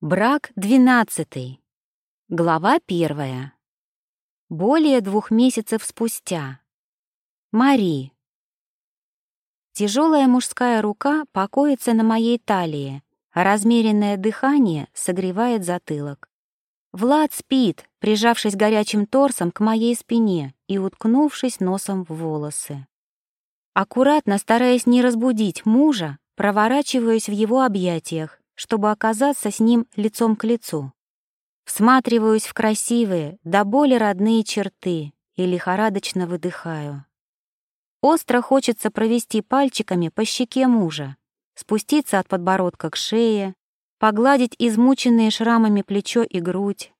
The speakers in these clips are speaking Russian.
Брак двенадцатый. Глава первая. Более двух месяцев спустя. Мари. Тяжелая мужская рука покоится на моей талии, а размеренное дыхание согревает затылок. Влад спит, прижавшись горячим торсом к моей спине и уткнувшись носом в волосы. Аккуратно, стараясь не разбудить мужа, проворачиваюсь в его объятиях, чтобы оказаться с ним лицом к лицу. Всматриваюсь в красивые, до боли родные черты и лихорадочно выдыхаю. Остро хочется провести пальчиками по щеке мужа, спуститься от подбородка к шее, погладить измученные шрамами плечо и грудь,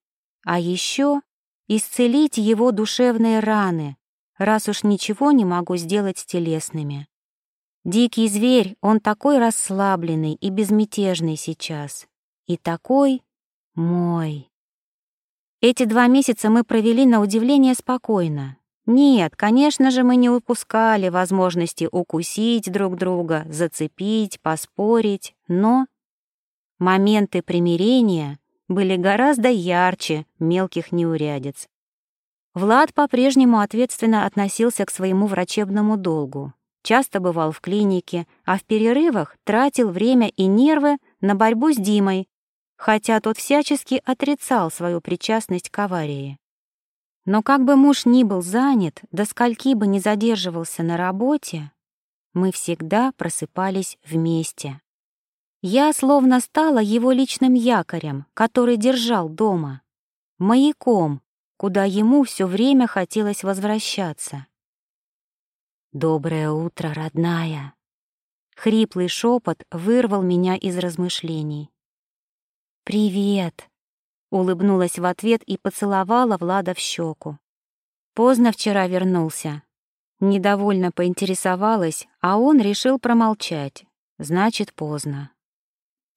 а еще исцелить его душевные раны, раз уж ничего не могу сделать с телесными. Дикий зверь, он такой расслабленный и безмятежный сейчас. И такой мой. Эти два месяца мы провели на удивление спокойно. Нет, конечно же, мы не упускали возможности укусить друг друга, зацепить, поспорить, но моменты примирения были гораздо ярче мелких неурядиц. Влад по-прежнему ответственно относился к своему врачебному долгу, часто бывал в клинике, а в перерывах тратил время и нервы на борьбу с Димой, хотя тот всячески отрицал свою причастность к аварии. Но как бы муж ни был занят, до скольки бы не задерживался на работе, мы всегда просыпались вместе. Я словно стала его личным якорем, который держал дома, маяком, куда ему все время хотелось возвращаться. «Доброе утро, родная!» Хриплый шепот вырвал меня из размышлений. «Привет!» — улыбнулась в ответ и поцеловала Влада в щеку. Поздно вчера вернулся. Недовольно поинтересовалась, а он решил промолчать. Значит, поздно.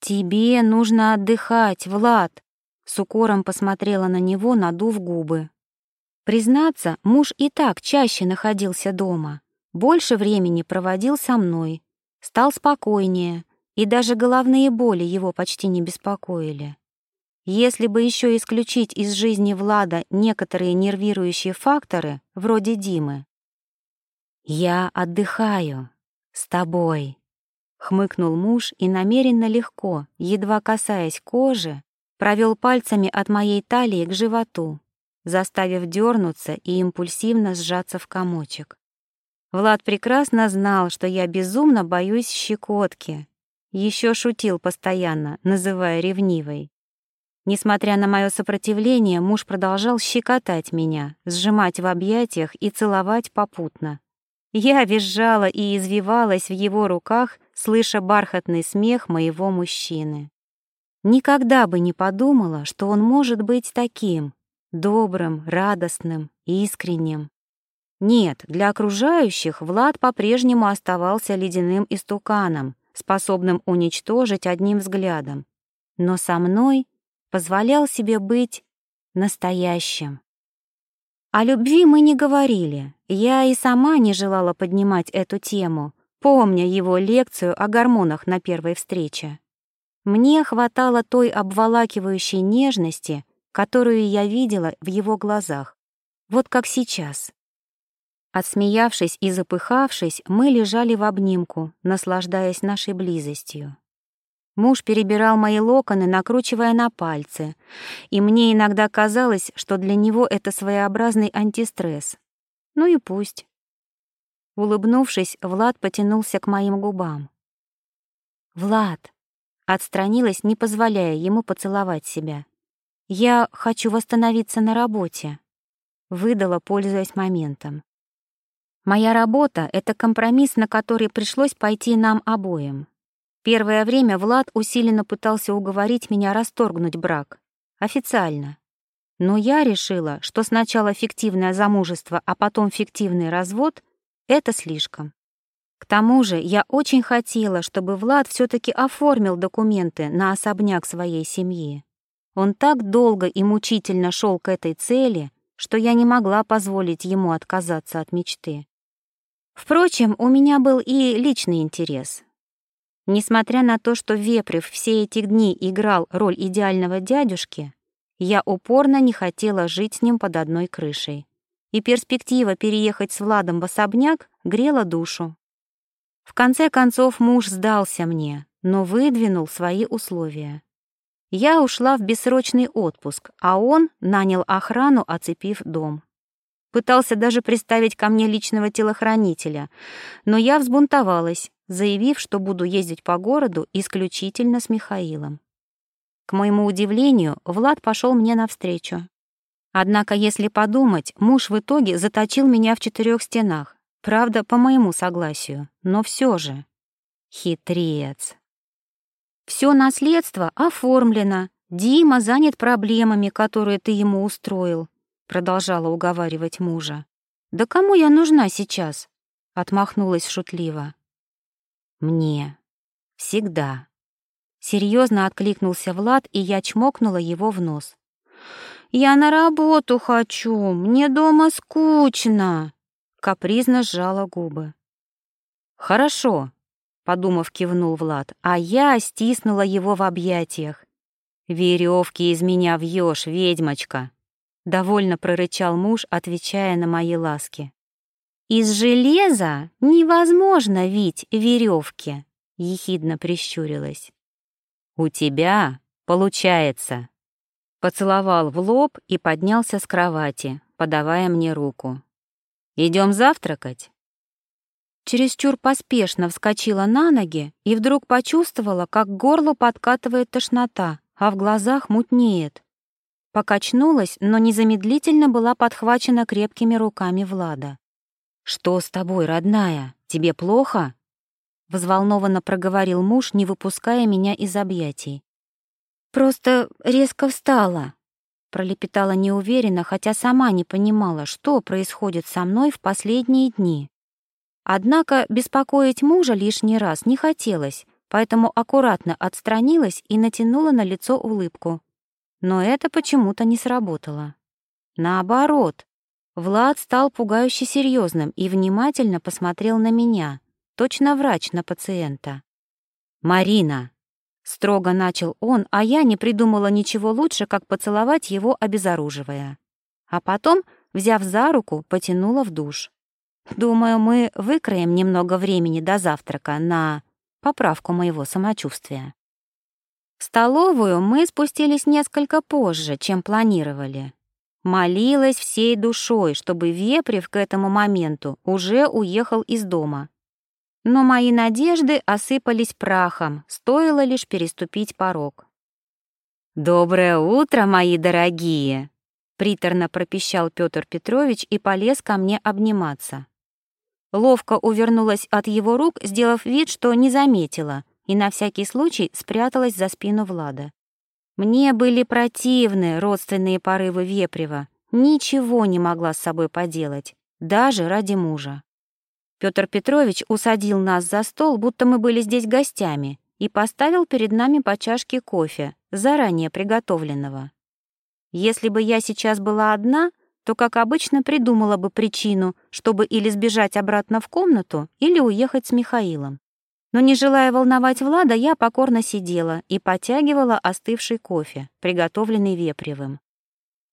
«Тебе нужно отдыхать, Влад!» С укором посмотрела на него, надув губы. Признаться, муж и так чаще находился дома, больше времени проводил со мной, стал спокойнее, и даже головные боли его почти не беспокоили. Если бы еще исключить из жизни Влада некоторые нервирующие факторы, вроде Димы. «Я отдыхаю. С тобой», — хмыкнул муж и намеренно легко, едва касаясь кожи, провел пальцами от моей талии к животу, заставив дернуться и импульсивно сжаться в комочек. Влад прекрасно знал, что я безумно боюсь щекотки. Еще шутил постоянно, называя ревнивой. Несмотря на мое сопротивление, муж продолжал щекотать меня, сжимать в объятиях и целовать попутно. Я визжала и извивалась в его руках, слыша бархатный смех моего мужчины. Никогда бы не подумала, что он может быть таким, добрым, радостным, искренним. Нет, для окружающих Влад по-прежнему оставался ледяным истуканом, способным уничтожить одним взглядом. Но со мной позволял себе быть настоящим. О любви мы не говорили, я и сама не желала поднимать эту тему, помня его лекцию о гормонах на первой встрече. Мне хватало той обволакивающей нежности, которую я видела в его глазах, вот как сейчас. Отсмеявшись и запыхавшись, мы лежали в обнимку, наслаждаясь нашей близостью. Муж перебирал мои локоны, накручивая на пальцы, и мне иногда казалось, что для него это своеобразный антистресс. Ну и пусть. Улыбнувшись, Влад потянулся к моим губам. «Влад!» — отстранилась, не позволяя ему поцеловать себя. «Я хочу восстановиться на работе», — выдала, пользуясь моментом. Моя работа — это компромисс, на который пришлось пойти нам обоим. Первое время Влад усиленно пытался уговорить меня расторгнуть брак. Официально. Но я решила, что сначала фиктивное замужество, а потом фиктивный развод — это слишком. К тому же я очень хотела, чтобы Влад все таки оформил документы на особняк своей семьи. Он так долго и мучительно шел к этой цели, что я не могла позволить ему отказаться от мечты. Впрочем, у меня был и личный интерес. Несмотря на то, что Вепрев все эти дни играл роль идеального дядюшки, я упорно не хотела жить с ним под одной крышей. И перспектива переехать с Владом в особняк грела душу. В конце концов муж сдался мне, но выдвинул свои условия. Я ушла в бессрочный отпуск, а он нанял охрану, оцепив дом. Пытался даже приставить ко мне личного телохранителя, но я взбунтовалась, заявив, что буду ездить по городу исключительно с Михаилом. К моему удивлению, Влад пошел мне навстречу. Однако, если подумать, муж в итоге заточил меня в четырех стенах. Правда, по моему согласию, но все же. Хитрец. Все наследство оформлено. Дима занят проблемами, которые ты ему устроил, продолжала уговаривать мужа. Да кому я нужна сейчас? отмахнулась шутливо. Мне. Всегда. Серьезно откликнулся Влад, и я чмокнула его в нос. «Я на работу хочу, мне дома скучно!» Капризно сжала губы. «Хорошо», — подумав, кивнул Влад, а я стиснула его в объятиях. «Веревки из меня вьешь, ведьмочка!» — довольно прорычал муж, отвечая на мои ласки. «Из железа невозможно вить веревки», — ехидно прищурилась. «У тебя получается», — поцеловал в лоб и поднялся с кровати, подавая мне руку. Идем завтракать?» Чересчур поспешно вскочила на ноги и вдруг почувствовала, как к горлу подкатывает тошнота, а в глазах мутнеет. Покачнулась, но незамедлительно была подхвачена крепкими руками Влада. «Что с тобой, родная? Тебе плохо?» Взволнованно проговорил муж, не выпуская меня из объятий. «Просто резко встала», — пролепетала неуверенно, хотя сама не понимала, что происходит со мной в последние дни. Однако беспокоить мужа лишний раз не хотелось, поэтому аккуратно отстранилась и натянула на лицо улыбку. Но это почему-то не сработало. Наоборот, Влад стал пугающе серьезным и внимательно посмотрел на меня, точно врач на пациента. «Марина!» — строго начал он, а я не придумала ничего лучше, как поцеловать его, обезоруживая. А потом, взяв за руку, потянула в душ. Думаю, мы выкроем немного времени до завтрака на поправку моего самочувствия. Столовую мы спустились несколько позже, чем планировали. Молилась всей душой, чтобы Вепрев к этому моменту уже уехал из дома. Но мои надежды осыпались прахом, стоило лишь переступить порог. «Доброе утро, мои дорогие!» — приторно пропищал Петр Петрович и полез ко мне обниматься. Ловко увернулась от его рук, сделав вид, что не заметила, и на всякий случай спряталась за спину Влада. Мне были противны родственные порывы Вепрева. Ничего не могла с собой поделать, даже ради мужа. Петр Петрович усадил нас за стол, будто мы были здесь гостями, и поставил перед нами по чашке кофе, заранее приготовленного. Если бы я сейчас была одна, то, как обычно, придумала бы причину, чтобы или сбежать обратно в комнату, или уехать с Михаилом. Но не желая волновать Влада, я покорно сидела и потягивала остывший кофе, приготовленный Вепревым.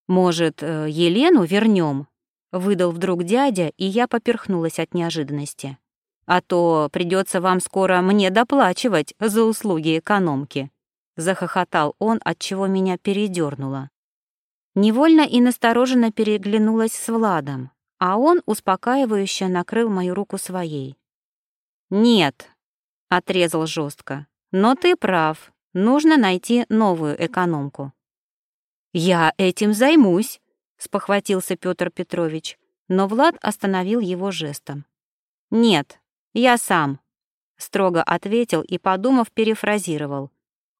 «Может, э, Елену вернем? выдал вдруг дядя, и я поперхнулась от неожиданности. «А то придется вам скоро мне доплачивать за услуги экономки», — захохотал он, от чего меня передернуло. Невольно и настороженно переглянулась с Владом, а он успокаивающе накрыл мою руку своей. «Нет», — отрезал жестко. «Но ты прав. Нужно найти новую экономку». «Я этим займусь», — спохватился Петр Петрович, но Влад остановил его жестом. «Нет, я сам», — строго ответил и, подумав, перефразировал.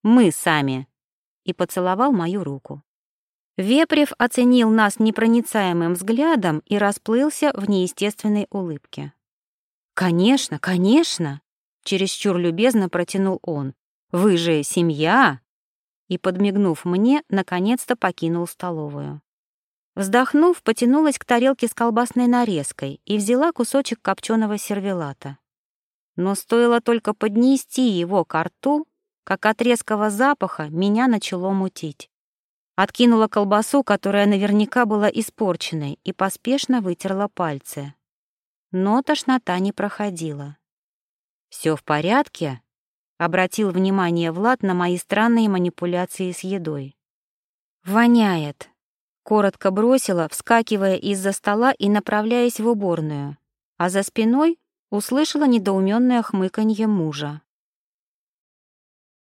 «Мы сами», и поцеловал мою руку. Вепрев оценил нас непроницаемым взглядом и расплылся в неестественной улыбке. «Конечно, конечно!» Чересчур любезно протянул он. «Вы же семья!» И, подмигнув мне, наконец-то покинул столовую. Вздохнув, потянулась к тарелке с колбасной нарезкой и взяла кусочек копченого сервелата. Но стоило только поднести его к рту, как от резкого запаха меня начало мутить. Откинула колбасу, которая наверняка была испорченной, и поспешно вытерла пальцы. Но тошнота не проходила. «Все в порядке?» — обратил внимание Влад на мои странные манипуляции с едой. «Воняет», — коротко бросила, вскакивая из-за стола и направляясь в уборную, а за спиной услышала недоуменное хмыканье мужа.